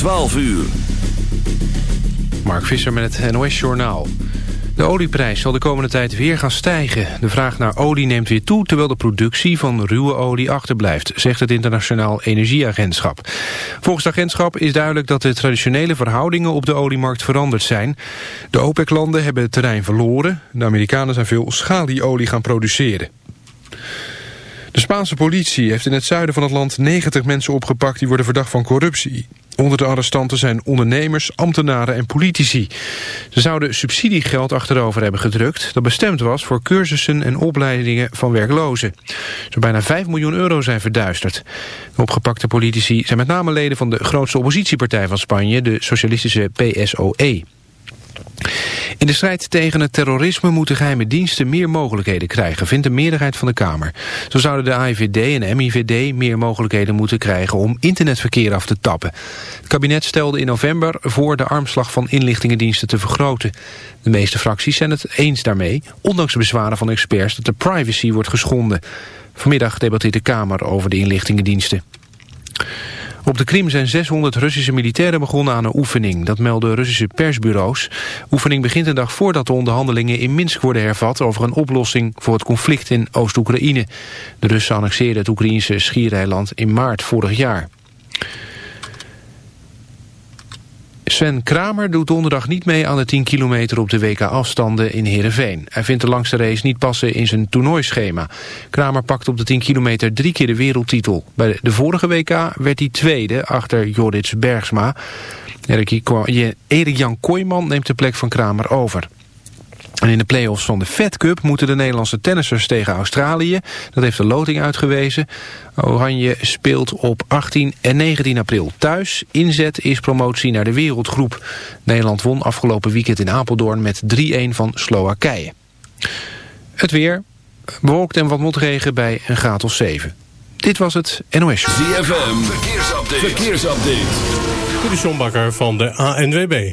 12 uur. Mark Visser met het NOS-journaal. De olieprijs zal de komende tijd weer gaan stijgen. De vraag naar olie neemt weer toe... terwijl de productie van ruwe olie achterblijft... zegt het Internationaal Energieagentschap. Volgens het agentschap is duidelijk dat de traditionele verhoudingen... op de oliemarkt veranderd zijn. De OPEC-landen hebben het terrein verloren. De Amerikanen zijn veel schalieolie gaan produceren. De Spaanse politie heeft in het zuiden van het land 90 mensen opgepakt... die worden verdacht van corruptie. Onder de arrestanten zijn ondernemers, ambtenaren en politici. Ze zouden subsidiegeld achterover hebben gedrukt... dat bestemd was voor cursussen en opleidingen van werklozen. Zo bijna 5 miljoen euro zijn verduisterd. De opgepakte politici zijn met name leden van de grootste oppositiepartij van Spanje... de socialistische PSOE. In de strijd tegen het terrorisme moeten geheime diensten meer mogelijkheden krijgen, vindt de meerderheid van de Kamer. Zo zouden de AIVD en MIVD meer mogelijkheden moeten krijgen om internetverkeer af te tappen. Het kabinet stelde in november voor de armslag van inlichtingendiensten te vergroten. De meeste fracties zijn het eens daarmee, ondanks de bezwaren van experts dat de privacy wordt geschonden. Vanmiddag debatteert de Kamer over de inlichtingendiensten. Op de Krim zijn 600 Russische militairen begonnen aan een oefening. Dat melden Russische persbureaus. oefening begint een dag voordat de onderhandelingen in Minsk worden hervat... over een oplossing voor het conflict in Oost-Oekraïne. De Russen annexeerden het Oekraïnse schiereiland in maart vorig jaar. Sven Kramer doet donderdag niet mee aan de 10 kilometer op de WK-afstanden in Heerenveen. Hij vindt de langste race niet passen in zijn toernooischema. Kramer pakt op de 10 kilometer drie keer de wereldtitel. Bij de vorige WK werd hij tweede achter Jorits Bergsma. Erik-Jan Kooijman neemt de plek van Kramer over. En in de play-offs van de Fed Cup moeten de Nederlandse tennissers tegen Australië. Dat heeft de loting uitgewezen. Oranje speelt op 18 en 19 april thuis. Inzet is promotie naar de wereldgroep. Nederland won afgelopen weekend in Apeldoorn met 3-1 van Slowakije. Het weer. Bewolkt en wat motregen bij een graad of 7. Dit was het NOS. ZFM. Verkeersupdate. Verkeersupdate. De van de ANWB.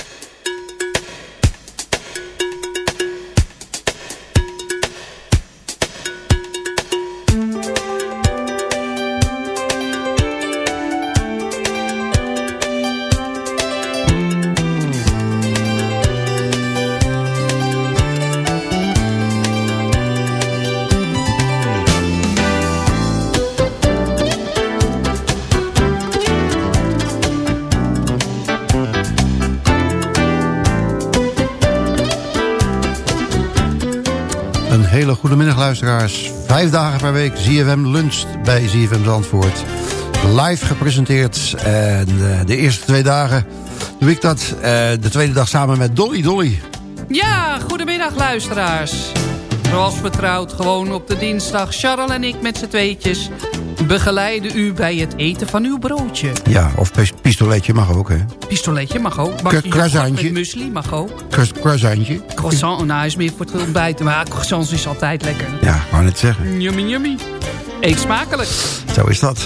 Vijf dagen per week ZFM luncht bij ZFM Zandvoort. Live gepresenteerd. En uh, de eerste twee dagen doe ik dat. Uh, de tweede dag samen met Dolly Dolly. Ja, goedemiddag luisteraars. Zoals vertrouwd, gewoon op de dinsdag. Charles en ik met z'n tweetjes begeleiden u bij het eten van uw broodje. Ja, of pistoletje mag ook, hè? Pistoletje mag ook. Mag croissantje. Met muesli mag ook. Croissantje. Croissant, nou is meer voor het ontbijt. Maar croissants is altijd lekker. Ja, wou net zeggen. Yummy, yummy. Eet smakelijk. Zo is dat.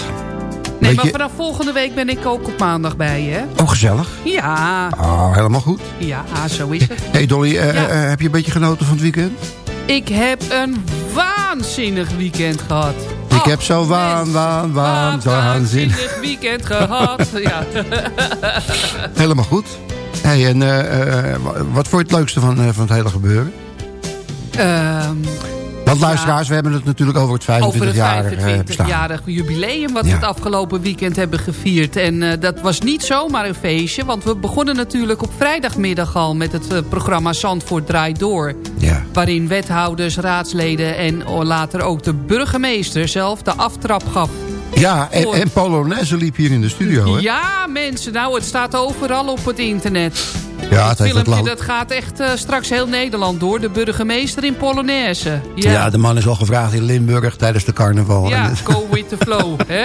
Nee, maar vanaf volgende week ben ik ook op maandag bij je. Oh, gezellig. Ja. Oh, helemaal goed. Ja, zo is het. hey Dolly, uh, ja. uh, heb je een beetje genoten van het weekend? Ik heb een waanzinnig weekend gehad. Ik heb zo waan, waan, waan, waanzinnig weekend gehad. ja. Helemaal goed. Hey, en uh, wat vond je het leukste van, van het hele gebeuren? Um, Want luisteraars, ja, we hebben het natuurlijk over het 25-jarig 25 jubileum... wat ja. we het afgelopen weekend hebben gevierd. En uh, dat was niet zomaar een feestje. Want we begonnen natuurlijk op vrijdagmiddag al... met het uh, programma Zandvoort Draait Door. Ja. Waarin wethouders, raadsleden en later ook de burgemeester zelf... de aftrap gaf. Ja, en, en Polonaise liep hier in de studio, hè? Ja, mensen, nou, het staat overal op het internet. Ja, het het filmpje dat gaat echt uh, straks heel Nederland door. De burgemeester in Polonaise. Ja. ja, de man is al gevraagd in Limburg tijdens de carnaval. Ja, go with the flow. hè?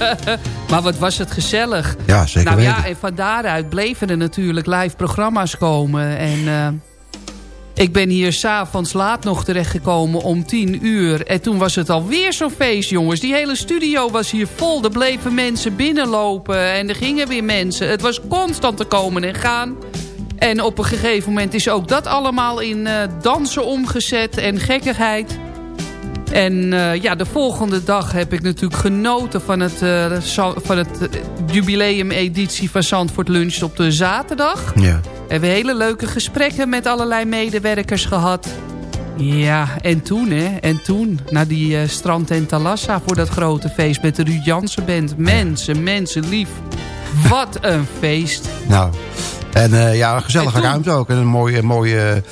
maar wat was het gezellig. Ja, zeker Nou weten. ja, en van daaruit bleven er natuurlijk live programma's komen. En uh, ik ben hier s'avonds laat nog terechtgekomen om tien uur. En toen was het alweer zo'n feest, jongens. Die hele studio was hier vol. Er bleven mensen binnenlopen en er gingen weer mensen. Het was constant te komen en gaan. En op een gegeven moment is ook dat allemaal in uh, dansen omgezet en gekkigheid. En uh, ja, de volgende dag heb ik natuurlijk genoten van het, uh, van het jubileumeditie van Zandvoort Lunch op de zaterdag. Ja. We hebben hele leuke gesprekken met allerlei medewerkers gehad. Ja, en toen hè, en toen, naar die uh, strand en Talassa voor dat grote feest met de Ruud Jansen band. Mensen, mensen lief. Wat een feest. Nou, en ja, een gezellige ruimte ook. En een mooie, mooie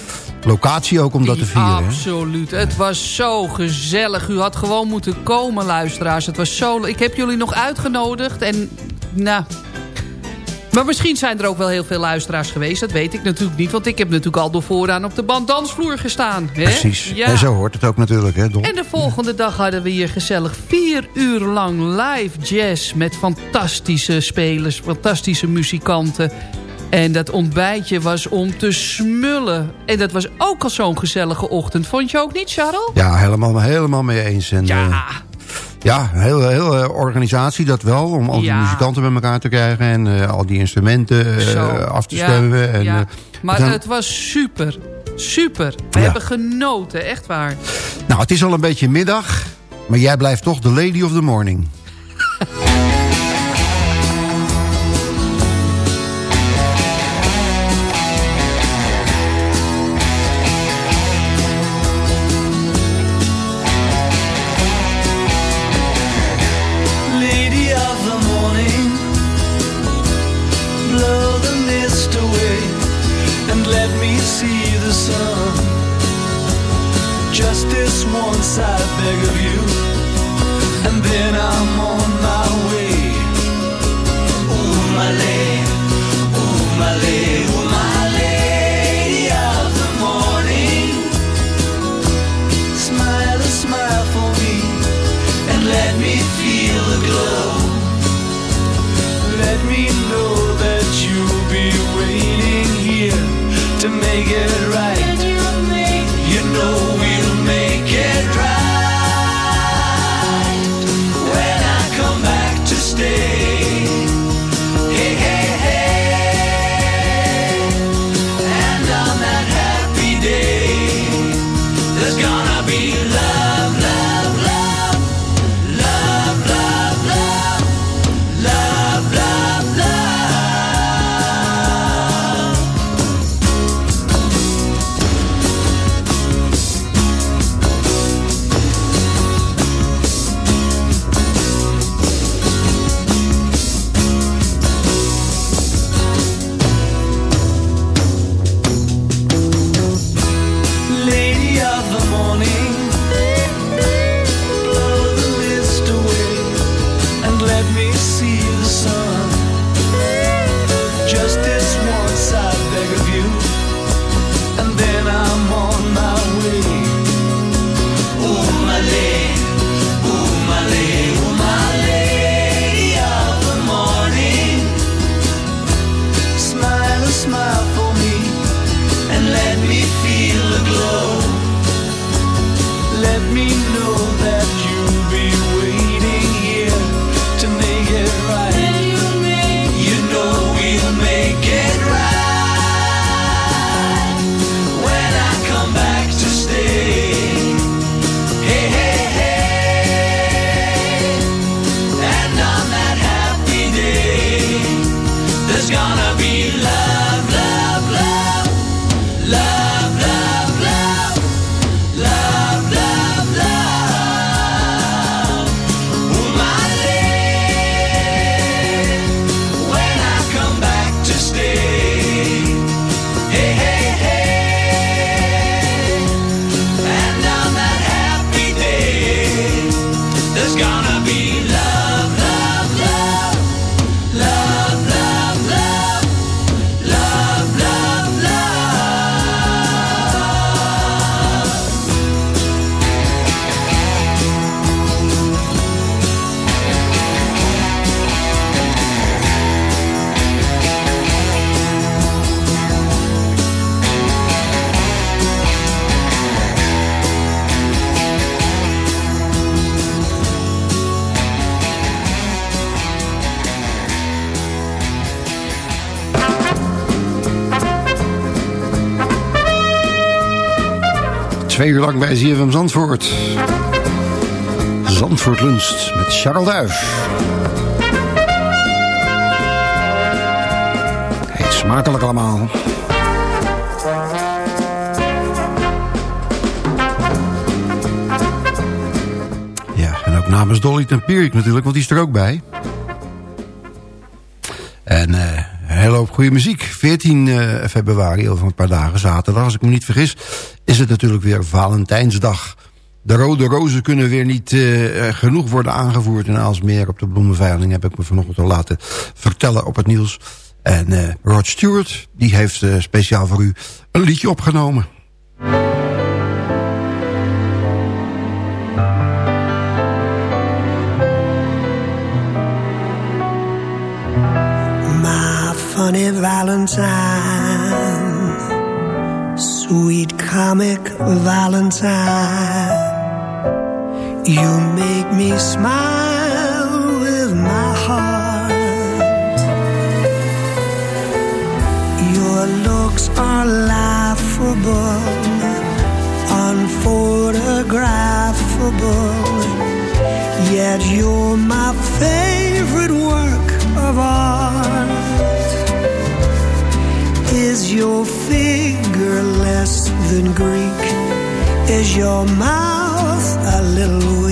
locatie ook om dat te vieren. Absoluut. Hè? Het was zo gezellig. U had gewoon moeten komen, luisteraars. Het was zo... Ik heb jullie nog uitgenodigd en... Nou... Maar misschien zijn er ook wel heel veel luisteraars geweest. Dat weet ik natuurlijk niet. Want ik heb natuurlijk al door vooraan op de banddansvloer gestaan. Hè? Precies. Ja. En zo hoort het ook natuurlijk. Hè, Don? En de volgende dag hadden we hier gezellig vier uur lang live jazz. Met fantastische spelers, fantastische muzikanten. En dat ontbijtje was om te smullen. En dat was ook al zo'n gezellige ochtend. Vond je ook niet, Charles? Ja, helemaal, helemaal mee eens. En, ja. Uh, ja, heel, heel uh, organisatie dat wel. Om al die ja. muzikanten bij elkaar te krijgen. En uh, al die instrumenten af te ja. stemmen. En, ja. Maar dan... het was super. Super. We hebben genoten. Echt waar. Nou, het is al een beetje middag. Maar jij blijft toch de lady of the morning. Twee uur lang bij ZFM Zandvoort. Zandvoort Lunst met Charles Duif. Heet smakelijk allemaal. Ja, en ook namens Dolly Tempierik natuurlijk, want die is er ook bij. En eh, een hele hoop goede muziek. 14 eh, februari, over een paar dagen, zaterdag, als ik me niet vergis... is het natuurlijk weer Valentijnsdag. De rode rozen kunnen weer niet eh, genoeg worden aangevoerd in Aalsmeer. Op de bloemenveiling heb ik me vanochtend al laten vertellen op het nieuws. En eh, Rod Stewart, die heeft eh, speciaal voor u een liedje opgenomen. My funny Valentine, sweet comic Valentine. You make me smile with my heart. Your looks are laughable, unphotographable. Yet you're my favorite Is your mouth a little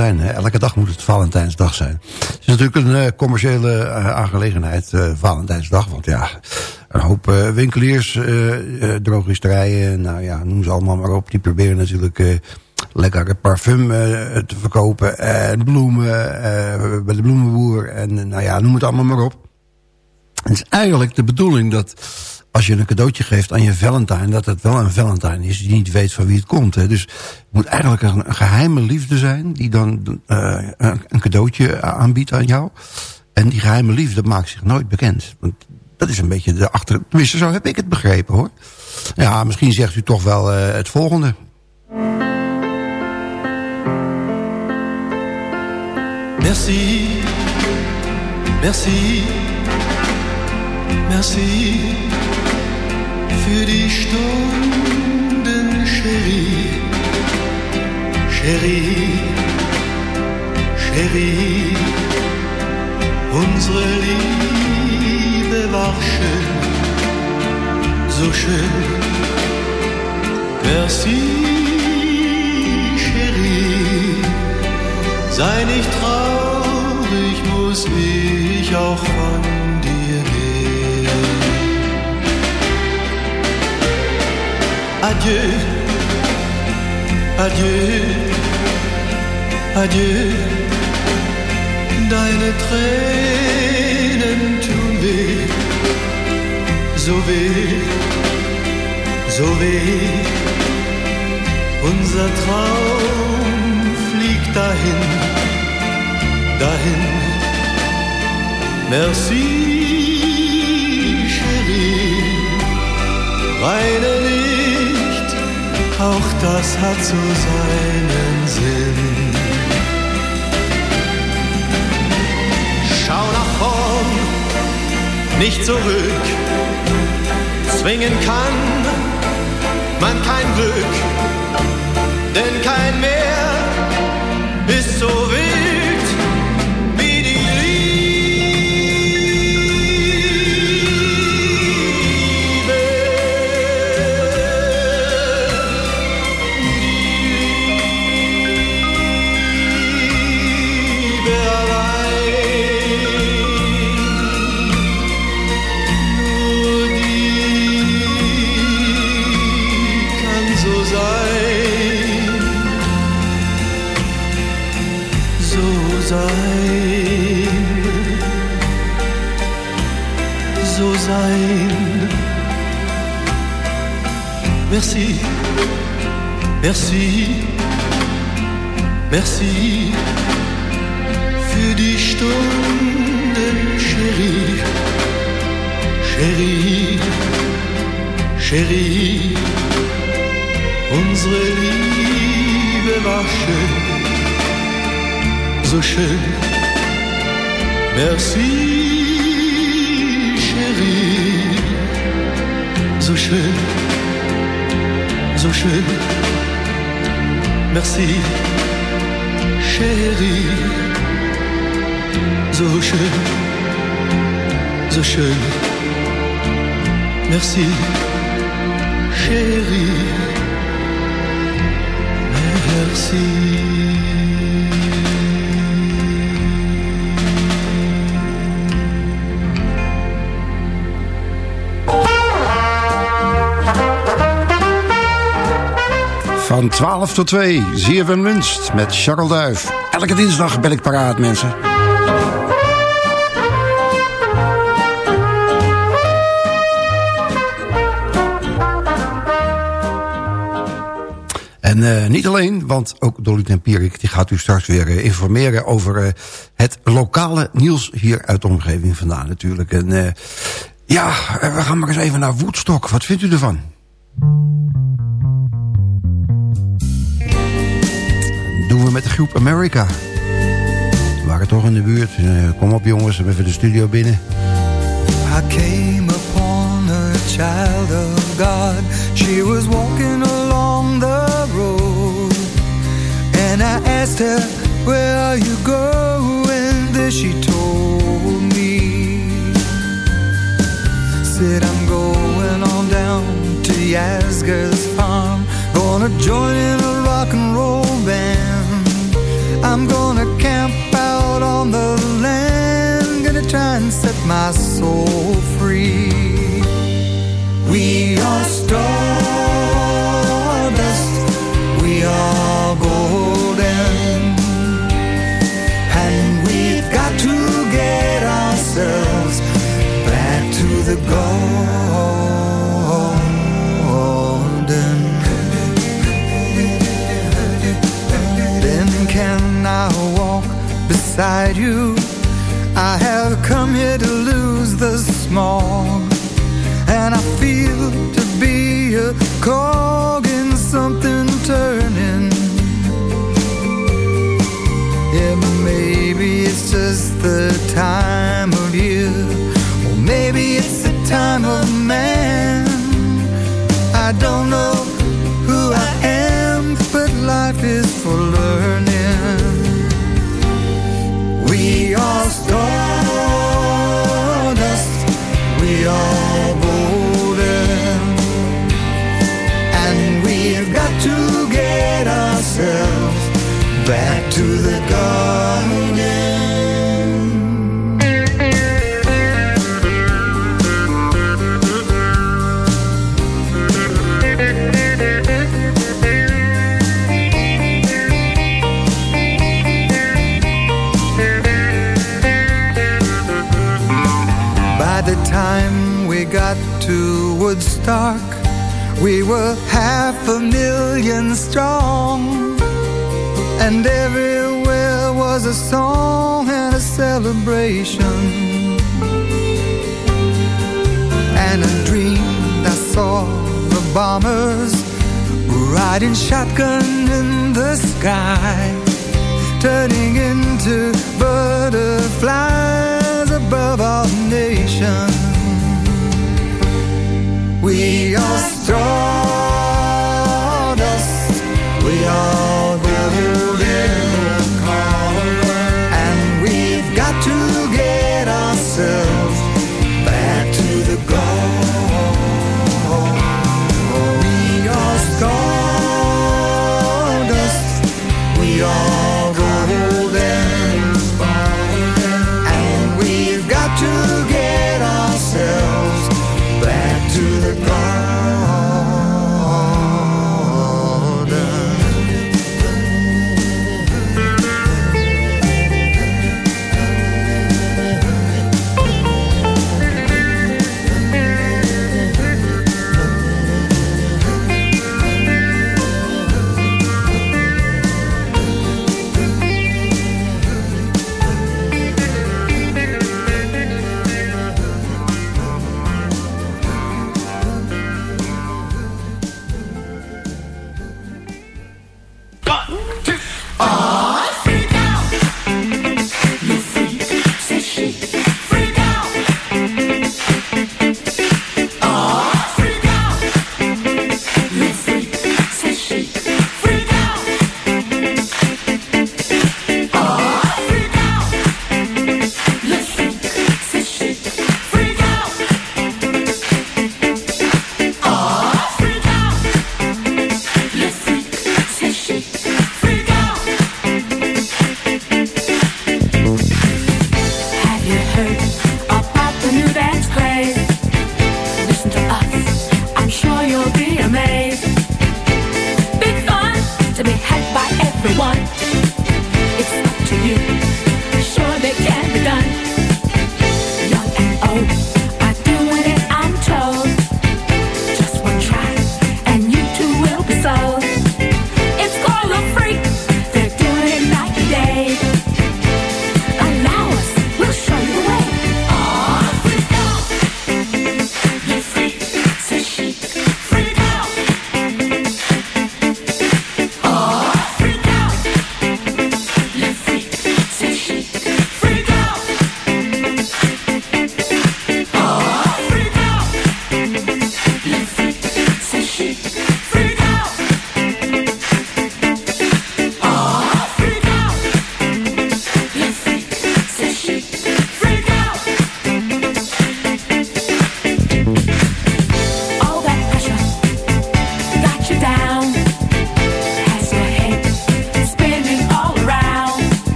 Elke dag moet het Valentijnsdag zijn. Het is natuurlijk een eh, commerciële eh, aangelegenheid, eh, Valentijnsdag. Want ja, een hoop winkeliers, drogisterijen, nou ja, noem ze allemaal maar op. Die proberen natuurlijk eh, lekker parfum te verkopen. En bloemen bij de bloemenboer. En nou ja, noem het allemaal maar op. Het is eigenlijk de bedoeling dat als je een cadeautje geeft aan je Valentine... dat het wel een Valentine is die niet weet van wie het komt. Hè. Dus het moet eigenlijk een, geheime liefde zijn... die dan uh, een cadeautje aanbiedt aan jou. En die geheime liefde maakt zich nooit bekend. Want dat is een beetje de achter... Tenminste, zo heb ik het begrepen, hoor. Ja, misschien zegt u toch wel uh, het volgende. Merci, merci, merci für die Stunden, Chérie, Chérie, Chérie. Unsere Liebe war schön, so schön. Merci, Chérie. Sei nicht traurig, muss ich auch von Adieu, adieu, adieu. Deine Tränen tun weh, so weh, so weh. Unser Traum fliegt dahin, dahin. Merci, Chérie. Nicht, auch das hat so seinen Sinn. Schau nach vorn, nicht zurück. Zwingen kann man kein Glück, denn kein Meer merci, merci. Für die Stunden, Chérie. Chérie, Chérie, unsere Liebe war schön, so schön. Merci, Chérie, so schön, so schön. Merci, Chérie, so schön. Merci, chérie. Merci. Van 12 tot 2, ZFM Lunst met Charles Duif. Elke dinsdag ben ik paraat, mensen. En uh, niet alleen, want ook Dolly Tempierik die gaat u straks weer uh, informeren over uh, het lokale nieuws hier uit de omgeving vandaan natuurlijk. En ja, we gaan maar eens even naar Woodstock. Wat vindt u ervan? Met de groep America. We waren toch in de buurt. kom op jongens, we even de studio binnen. I came upon a child of God. She was walking along the road. And I asked her, where are you going? This she told me. Said I'm going on down to Yasgur's farm. Gonna join in a rock and roll band. I'm gonna camp out on the land. Gonna try and set my soul free. night Turning into butterflies above our nation We are strong.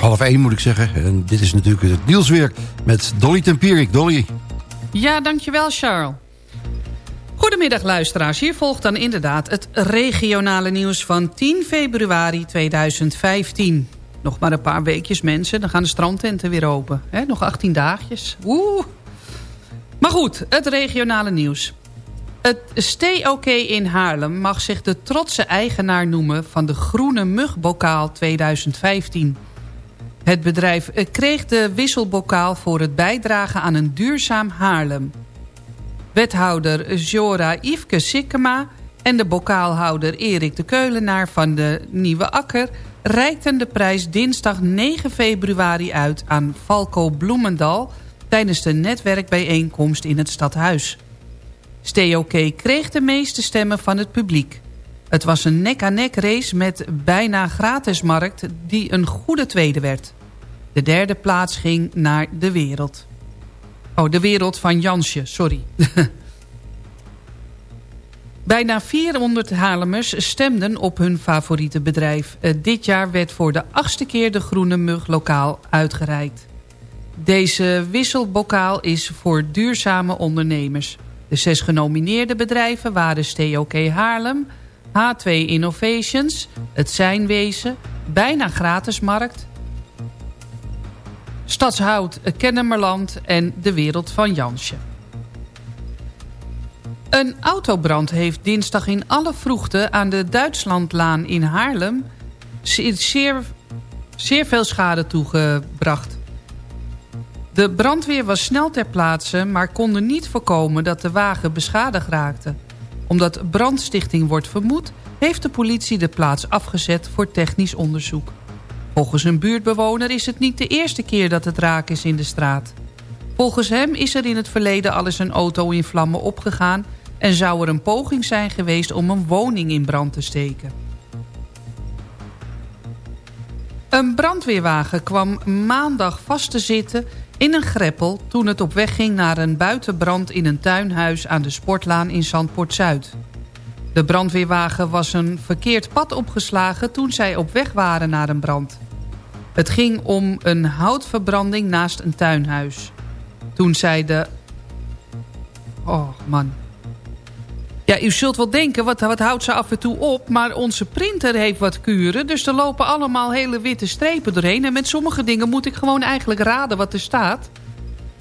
Half één moet ik zeggen. En dit is natuurlijk het nieuwsweer met Dolly Tempierik. Dolly. Ja, dankjewel Charles. Goedemiddag luisteraars, hier volgt dan inderdaad het regionale nieuws van 10 februari 2015. Nog maar een paar weekjes mensen, dan gaan de strandtenten weer open. Nog 18 dagjes. Woe! Maar goed, het regionale nieuws. Het Stay in Haarlem mag zich de trotse eigenaar noemen... van de Groene Mugbokaal 2015. Het bedrijf kreeg de wisselbokaal voor het bijdragen aan een duurzaam Haarlem. Wethouder Jora Yveske Sikkema en de bokaalhouder Erik de Keulenaar van de Nieuwe Akker... reikten de prijs dinsdag 9 februari uit aan Falco Bloemendal... tijdens de netwerkbijeenkomst in het stadhuis. Steoké kreeg de meeste stemmen van het publiek. Het was een nek-aan-nek race met bijna gratismarkt die een goede tweede werd. De derde plaats ging naar de wereld. Oh, de wereld van Jansje, sorry. Bijna 400 Haarlemers stemden op hun favoriete bedrijf. Eh, dit jaar werd voor de achtste keer de Groene Mug lokaal uitgereikt. Deze wisselbokaal is voor duurzame ondernemers. De zes genomineerde bedrijven waren STOK Haarlem, H2 Innovations, Het Zijnwezen, Bijna Gratismarkt, Stadshout Kennemerland en De Wereld van Jansje. Een autobrand heeft dinsdag in alle vroegte aan de Duitslandlaan in Haarlem zeer, zeer veel schade toegebracht. De brandweer was snel ter plaatse, maar konden niet voorkomen dat de wagen beschadigd raakte. Omdat brandstichting wordt vermoed, heeft de politie de plaats afgezet voor technisch onderzoek. Volgens een buurtbewoner is het niet de eerste keer dat het raak is in de straat. Volgens hem is er in het verleden al eens een auto in vlammen opgegaan... en zou er een poging zijn geweest om een woning in brand te steken. Een brandweerwagen kwam maandag vast te zitten in een greppel... toen het op weg ging naar een buitenbrand in een tuinhuis aan de Sportlaan in Zandpoort-Zuid. De brandweerwagen was een verkeerd pad opgeslagen toen zij op weg waren naar een brand. Het ging om een houtverbranding naast een tuinhuis. Toen zij de... Oh, man. Ja, u zult wel denken, wat, wat houdt ze af en toe op? Maar onze printer heeft wat kuren, dus er lopen allemaal hele witte strepen doorheen. En met sommige dingen moet ik gewoon eigenlijk raden wat er staat.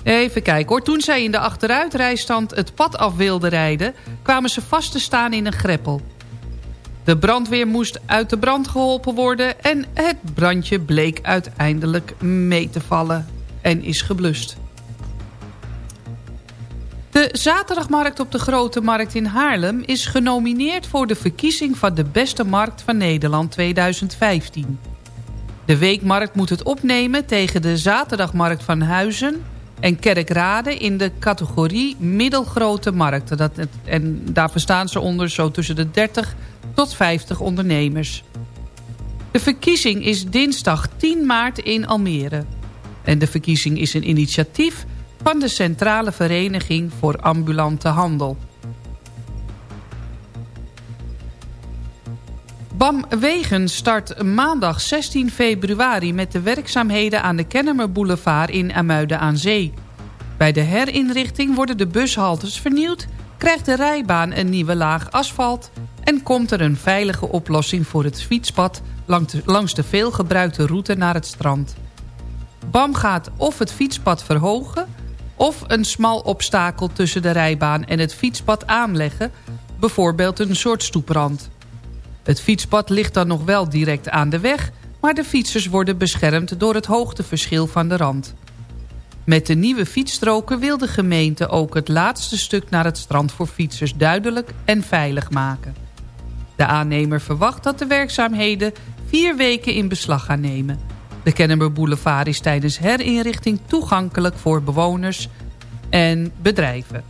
Even kijken hoor. Toen zij in de achteruitrijstand het pad af wilden rijden... kwamen ze vast te staan in een greppel. De brandweer moest uit de brand geholpen worden... en het brandje bleek uiteindelijk mee te vallen en is geblust. De zaterdagmarkt op de Grote Markt in Haarlem... is genomineerd voor de verkiezing van de beste markt van Nederland 2015. De weekmarkt moet het opnemen tegen de zaterdagmarkt van Huizen en Kerkrade in de categorie middelgrote markten. Dat, en daar verstaan ze onder zo tussen de 30 tot 50 ondernemers. De verkiezing is dinsdag 10 maart in Almere. En de verkiezing is een initiatief van de Centrale Vereniging voor Ambulante Handel. BAM Wegen start maandag 16 februari met de werkzaamheden aan de Kennemer Boulevard in Amuiden aan Zee. Bij de herinrichting worden de bushaltes vernieuwd, krijgt de rijbaan een nieuwe laag asfalt... en komt er een veilige oplossing voor het fietspad langs de veelgebruikte route naar het strand. BAM gaat of het fietspad verhogen of een smal obstakel tussen de rijbaan en het fietspad aanleggen, bijvoorbeeld een soort stoeprand. Het fietspad ligt dan nog wel direct aan de weg... maar de fietsers worden beschermd door het hoogteverschil van de rand. Met de nieuwe fietsstroken wil de gemeente ook het laatste stuk naar het strand voor fietsers duidelijk en veilig maken. De aannemer verwacht dat de werkzaamheden vier weken in beslag gaan nemen. De Kennemer Boulevard is tijdens herinrichting toegankelijk voor bewoners en bedrijven.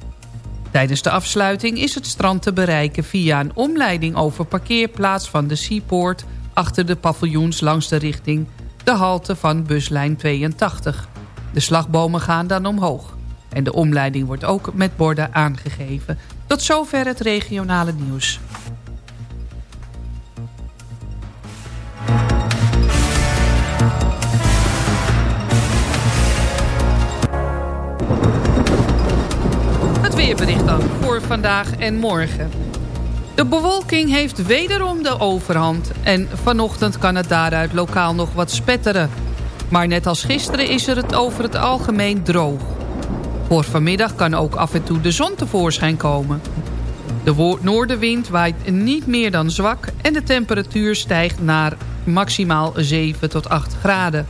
Tijdens de afsluiting is het strand te bereiken via een omleiding over parkeerplaats van de Seaport... achter de paviljoens langs de richting de halte van buslijn 82. De slagbomen gaan dan omhoog. En de omleiding wordt ook met borden aangegeven. Tot zover het regionale nieuws. Weersverwachting voor vandaag en morgen. De bewolking heeft wederom de overhand. En vanochtend kan het daaruit lokaal nog wat spetteren. Maar net als gisteren is er het over het algemeen droog. Voor vanmiddag kan ook af en toe de zon tevoorschijn komen. De noordenwind waait niet meer dan zwak... en de temperatuur stijgt naar maximaal 7 tot 8 graden.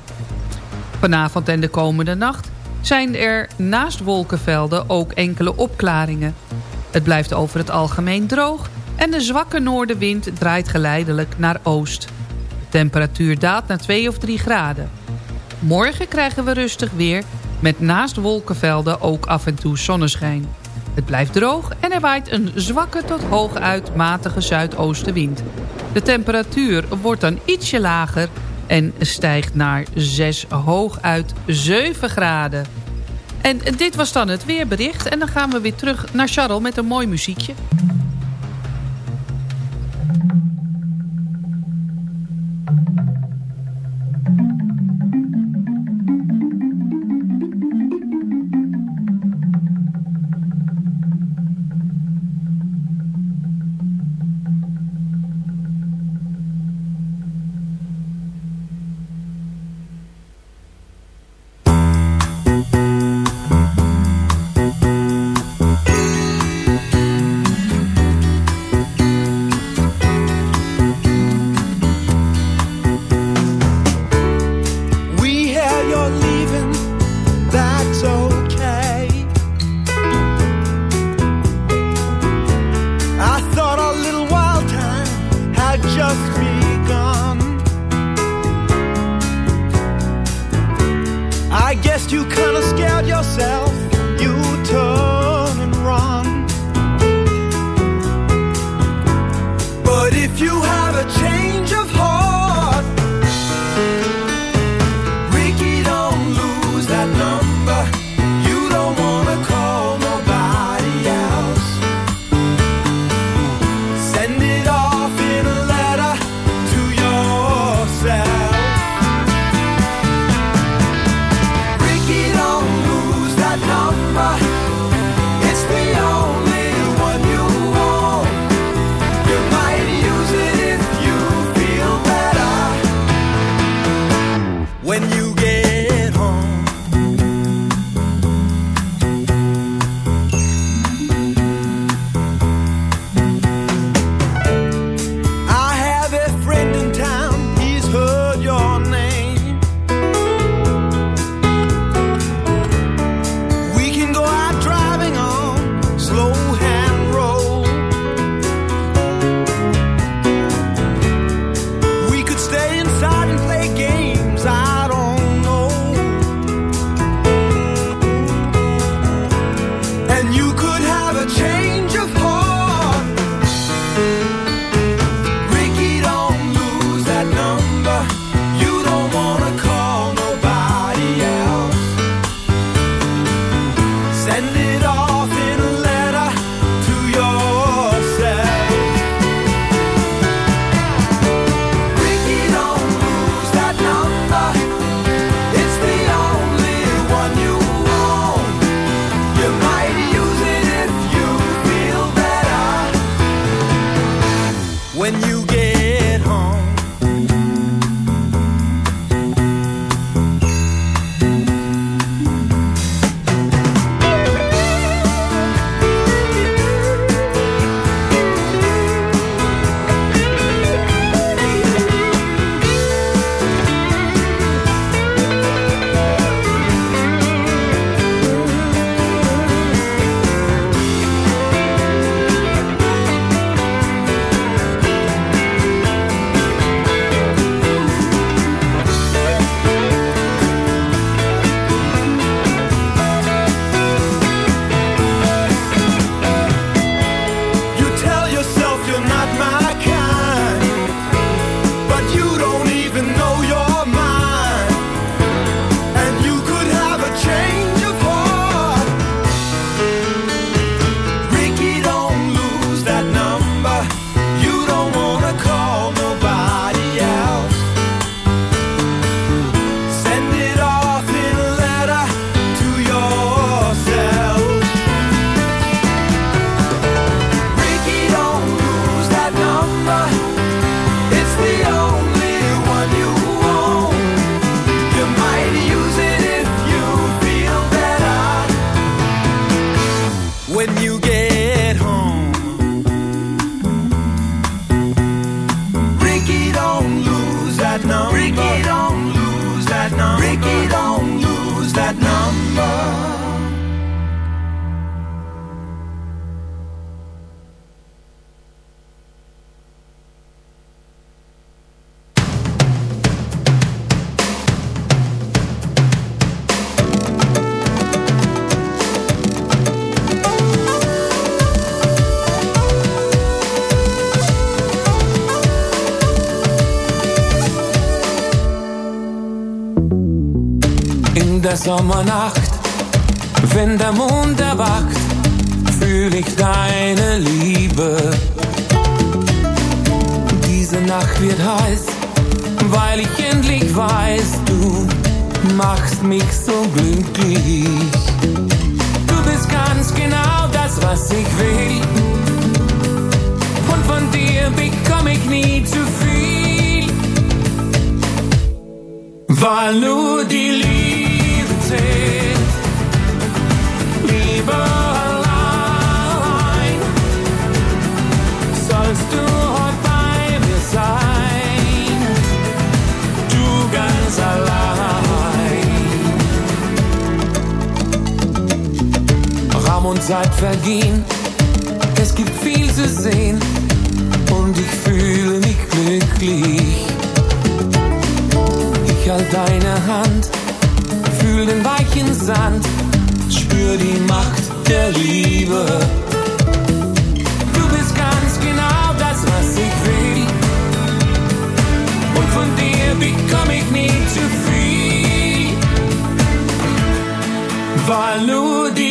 Vanavond en de komende nacht zijn er naast wolkenvelden ook enkele opklaringen. Het blijft over het algemeen droog en de zwakke noordenwind draait geleidelijk naar oost. De temperatuur daalt naar 2 of 3 graden. Morgen krijgen we rustig weer met naast wolkenvelden ook af en toe zonneschijn. Het blijft droog en er waait een zwakke tot hooguit matige zuidoostenwind. De temperatuur wordt dan ietsje lager en stijgt naar 6 hooguit 7 graden. En dit was dan het weerbericht en dan gaan we weer terug naar Charles met een mooi muziekje. my Sommernacht, wenn der Mond erwacht, fühl ich deine Liebe. Diese Nacht wird heiß, weil ich endlich weiß, du machst mich so glücklich. Du bist ganz genau das, was ich will. Und von dir bekomme ich nie zu viel. Weil nur die Liebe Liebe allein. Sollst du heute bei mir sein. Du ganz allein. Raum und Zeit vergehen. Es gibt viel zu sehen. Und ich fühle mich glücklich. Ich halt deine Hand, Sand, spür die Macht der Liebe. Du bist ganz genau das, was ich will. Und von dir bekomme ich nie zu viel. Weil nur die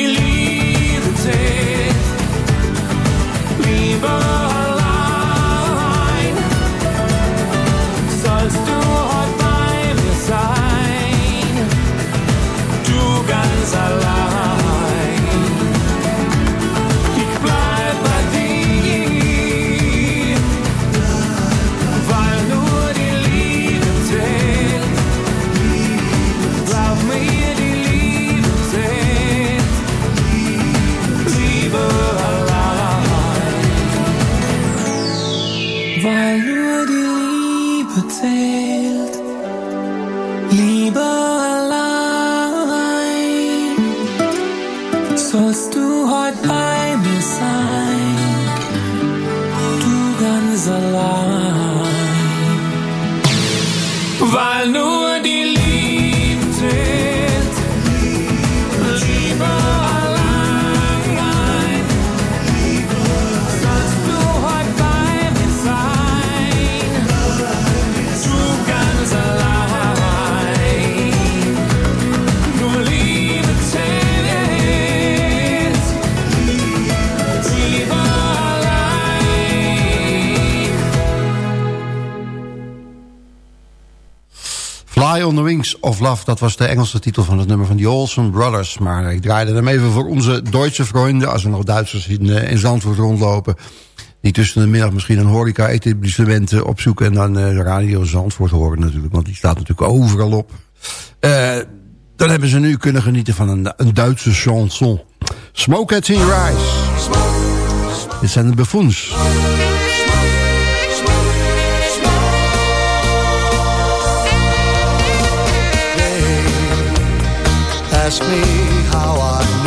of Love, dat was de Engelse titel van het nummer van die Olsen Brothers. Maar ik draaide hem even voor onze Duitse vrienden, als er nog Duitsers in, eh, in Zandvoort rondlopen. Die tussen de middag misschien een horeca-etablissement opzoeken en dan eh, de radio Zandvoort horen natuurlijk. Want die staat natuurlijk overal op. Eh, dan hebben ze nu kunnen genieten van een, een Duitse chanson. Smokeheads in Your Eyes. Dit zijn de buffoons. Ask me how I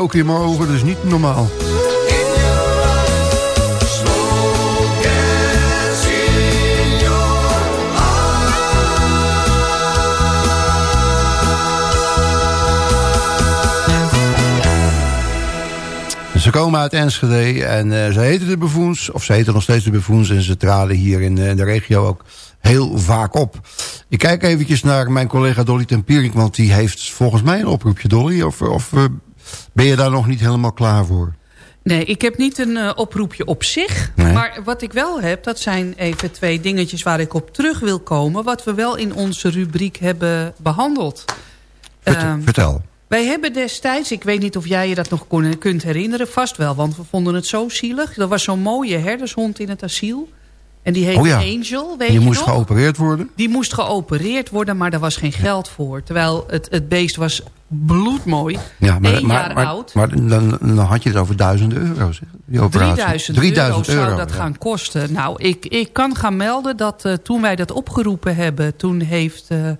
rook in mijn ogen, dat is niet normaal. Ze komen uit Enschede en uh, ze heten de Buffoons, of ze heten nog steeds de Buffoons... en ze traden hier in, in de regio ook heel vaak op. Ik kijk eventjes naar mijn collega Dolly Tempierik... want die heeft volgens mij een oproepje, Dolly. Of, of uh, ben je daar nog niet helemaal klaar voor? Nee, ik heb niet een uh, oproepje op zich. Nee. Maar wat ik wel heb, dat zijn even twee dingetjes waar ik op terug wil komen... wat we wel in onze rubriek hebben behandeld. Vertel. Um, vertel. Wij hebben destijds, ik weet niet of jij je dat nog kon, kunt herinneren... vast wel, want we vonden het zo zielig. Er was zo'n mooie herdershond in het asiel... En die heet oh ja. Angel, weet die je moest nog? geopereerd worden? Die moest geopereerd worden, maar daar was geen geld voor. Terwijl het, het beest was bloedmooi. Ja, maar, Eén maar, jaar maar, oud. Maar, dan, dan had je het over duizend euro, zeg, die operatie. 3000, 3000 euro, zou dat ja. gaan kosten. Nou, ik, ik kan gaan melden dat uh, toen wij dat opgeroepen hebben... toen heeft uh,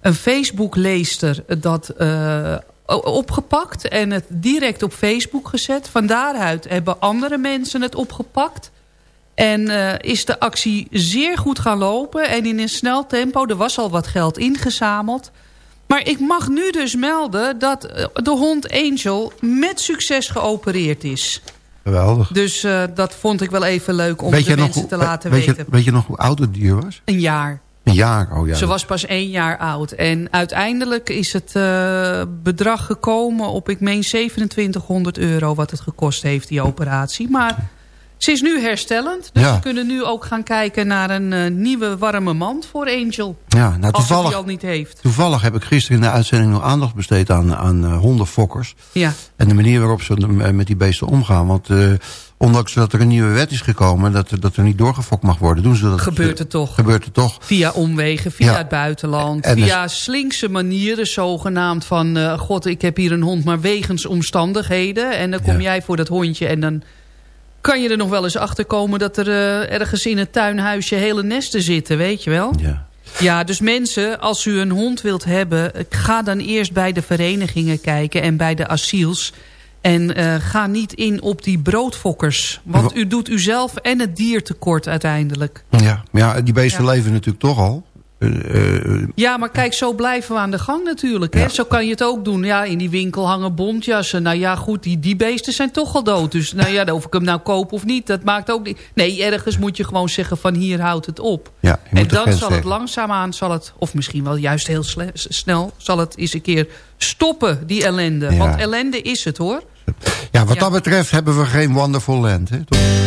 een Facebook-leester dat... Uh, opgepakt en het direct op Facebook gezet. Van daaruit hebben andere mensen het opgepakt. En uh, is de actie zeer goed gaan lopen. En in een snel tempo, er was al wat geld ingezameld. Maar ik mag nu dus melden dat de hond Angel met succes geopereerd is. Geweldig. Dus uh, dat vond ik wel even leuk om weet de nog, mensen te laten weet weten. Je, weet je nog hoe oud het dier was? Een jaar. Een jaar, oh ja. Ze was pas één jaar oud. En uiteindelijk is het uh, bedrag gekomen op, ik meen, 2700 euro... wat het gekost heeft, die operatie. Maar ze is nu herstellend. Dus ja. we kunnen nu ook gaan kijken naar een uh, nieuwe warme mand voor Angel. Ja, nou, als toevallig, die al niet heeft. Toevallig heb ik gisteren in de uitzending nog aandacht besteed aan, aan uh, hondenfokkers. Ja. En de manier waarop ze met die beesten omgaan. Want uh, ondanks dat er een nieuwe wet is gekomen... dat, dat er niet doorgefokt mag worden, doen ze dat. Gebeurt het toch. Gebeurt het toch. Via omwegen, via Ja. het buitenland. En via slinkse manieren zogenaamd van... God, ik heb hier een hond, maar wegens omstandigheden. En dan kom jij voor dat hondje en dan kan je er nog wel eens achter komen... dat er uh, ergens in het tuinhuisje hele nesten zitten, weet je wel? Ja. Ja, dus mensen, als u een hond wilt hebben... ga dan eerst bij de verenigingen kijken en bij de asiels... En uh, ga niet in op die broodfokkers. Want u doet uzelf en het dier tekort uiteindelijk. Ja, ja die beesten Ja. leven natuurlijk toch al. Uh, uh, Ja, maar kijk, zo blijven we aan de gang natuurlijk. Hè? Ja. Zo kan je het ook doen. Ja, in die winkel hangen bontjassen. Nou ja, goed, die, die beesten zijn toch al dood. Dus nou ja, of ik hem nou koop of niet, dat maakt ook niet... Nee, ergens moet je gewoon zeggen van hier houdt het op. ja, En dan zal het langzaamaan, zal het, of misschien wel juist heel snel... zal het eens een keer stoppen, die ellende. Ja. Want ellende is het, hoor. Ja, wat dat betreft hebben we geen wonderful land. Hè? toch?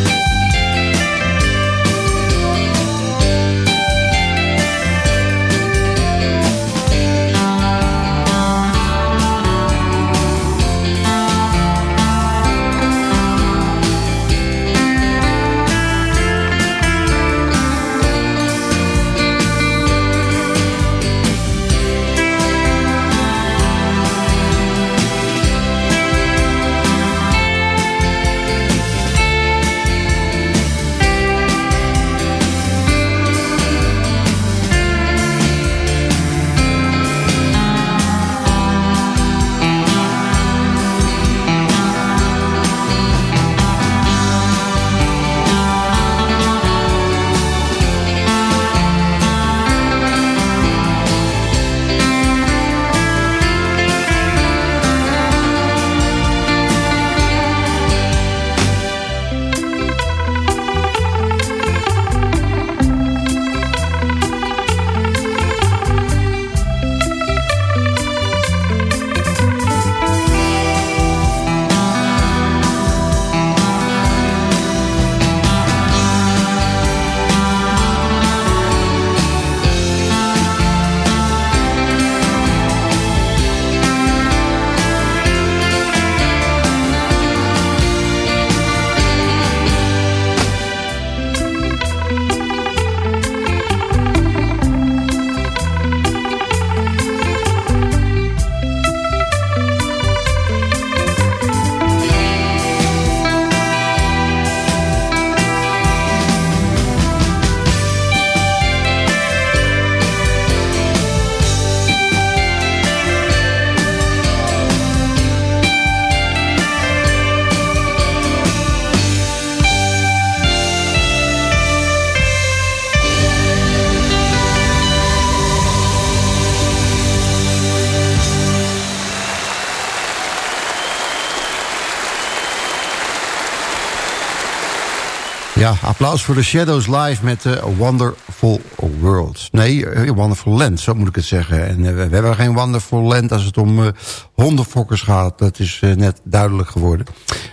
Applaus voor de Shadows Live met uh, Wonderful World. Nee, uh, Wonderful Land, zo moet ik het zeggen. En uh, we hebben geen Wonderful Land als het om hondenfokkers gaat. Dat is net duidelijk geworden.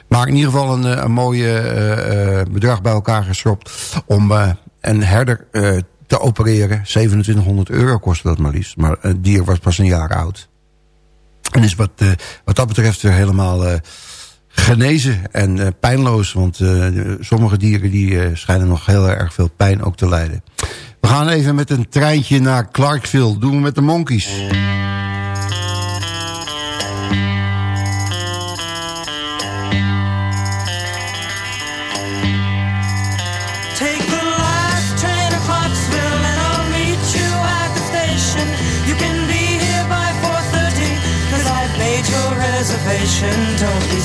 Maar in ieder geval een, een mooie bedrag bij elkaar geschropt... om een herder te opereren. 2700 euro kostte dat maar liefst. Maar het dier was pas een jaar oud. En is wat, wat dat betreft weer helemaal genezen en uh, pijnloos. Want uh, sommige dieren die, uh, schijnen nog heel erg veel pijn ook te lijden. We gaan even met een treintje naar Clarksville. Doen we met de Monkeys.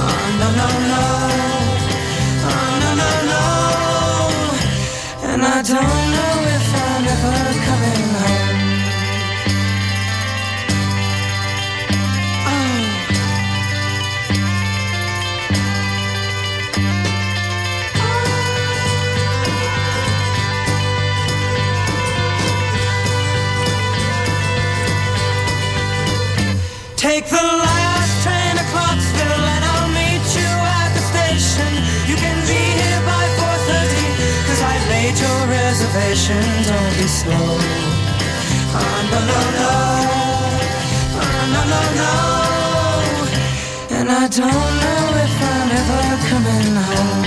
Oh, no, no, no. Oh, no, no, no. And I don't know if I'm ever coming home. Take the your reservation. Don't be slow. Oh, ah, no, no, no. Oh, no, no, no. And I don't know if I'm ever coming home.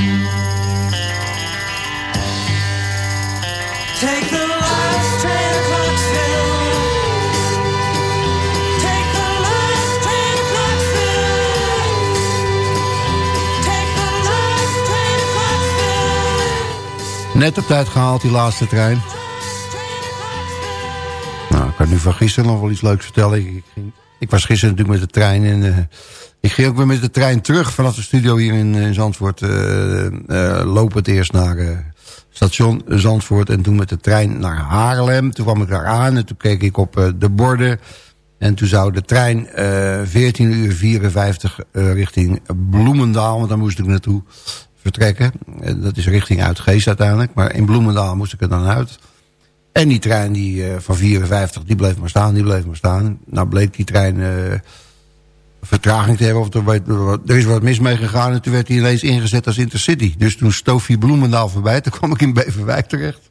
Net op tijd gehaald, die laatste trein. Nou, ik kan nu van gisteren nog wel iets leuks vertellen. Ik, ging- ik was gisteren natuurlijk met de trein en eh, ik ging ook weer met de trein terug vanaf de studio hier in, eh, Zandvoort. eh eh, lopend eerst naar station Zandvoort en toen met de trein naar Haarlem. Toen kwam ik daar aan en toen keek ik op de borden. En toen zou de trein eh 14 uur 54 eh, richting Bloemendaal, want daar moest ik naartoe vertrekken. Eh, dat is richting Uitgeest uiteindelijk, maar in Bloemendaal moest ik er dan uit. En die trein die, eh, van 54, die bleef maar staan, die bleef maar staan. Nou bleek die trein eh, vertraging te hebben. Of er, er is wat mis mee gegaan en toen werd hij ineens ingezet als Intercity. Dus toen stoof hij Bloemendaal voorbij. Toen kwam ik in Beverwijk terecht.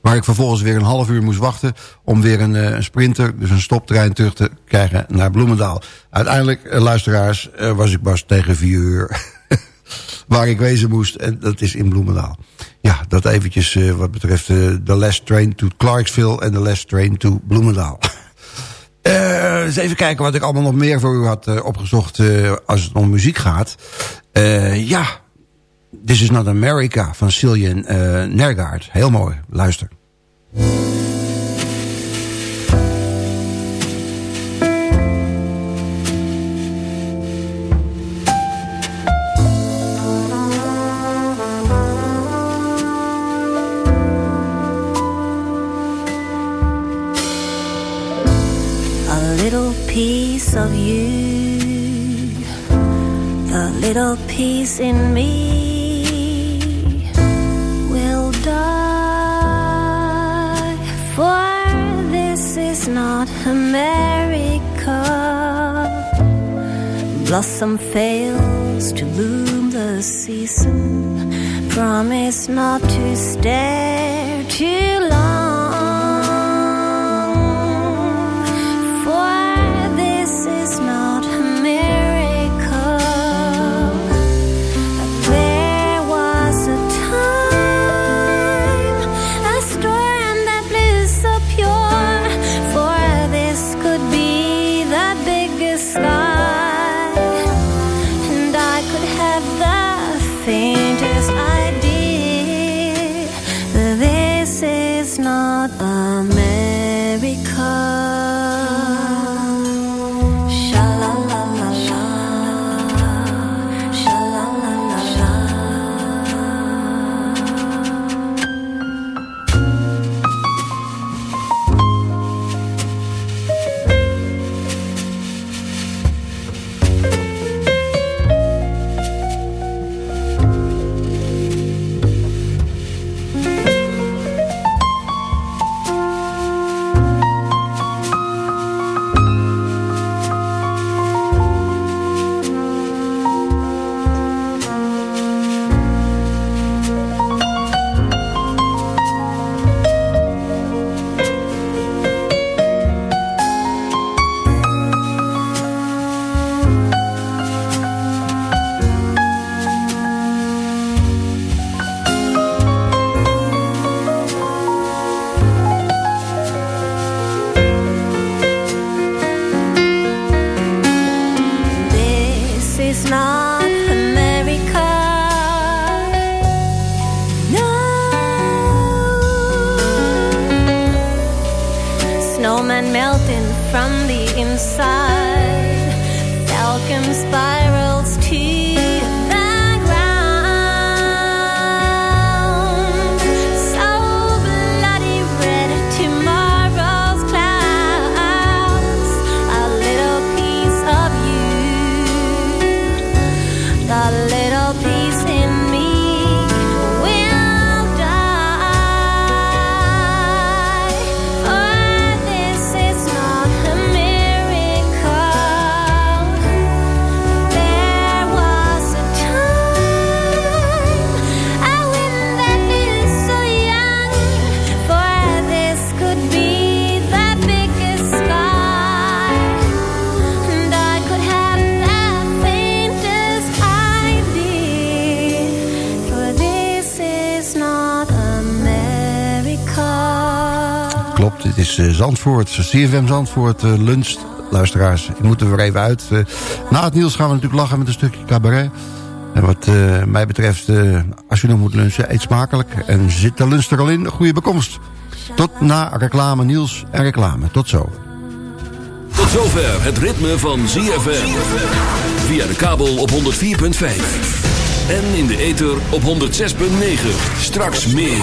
Waar ik vervolgens weer een half uur moest wachten... om weer een, sprinter, dus een stoptrein terug te krijgen naar Bloemendaal. Uiteindelijk, luisteraars, was ik pas tegen vier uur... waar ik wezen moest. En dat is in Bloemendaal. Ja, dat eventjes eh, wat betreft eh, de last train to Clarksville... en de last train to Bloemendaal. Eh, eens even kijken wat ik allemaal nog meer voor u had opgezocht... als het om muziek gaat. Ja, This is Not America van Cillian Nergaard. Heel mooi, luister. Little piece of you, the little piece in me will die for this is not America. Blossom fails to bloom the season. Promise not to stare too long. Zandvoort, CFM Zandvoort, eh, lunch. Luisteraars, ik moet er weer even uit. Eh, na het nieuws gaan we natuurlijk lachen met een stukje cabaret. En wat eh, mij betreft, als u nog moet lunchen, eet smakelijk. En zit de lunch er al in, goede bekomst. Tot na reclame, nieuws en reclame. Tot zo. Tot zover het ritme van ZFM. Via de kabel op 104.5. En in de ether op 106.9. Straks meer.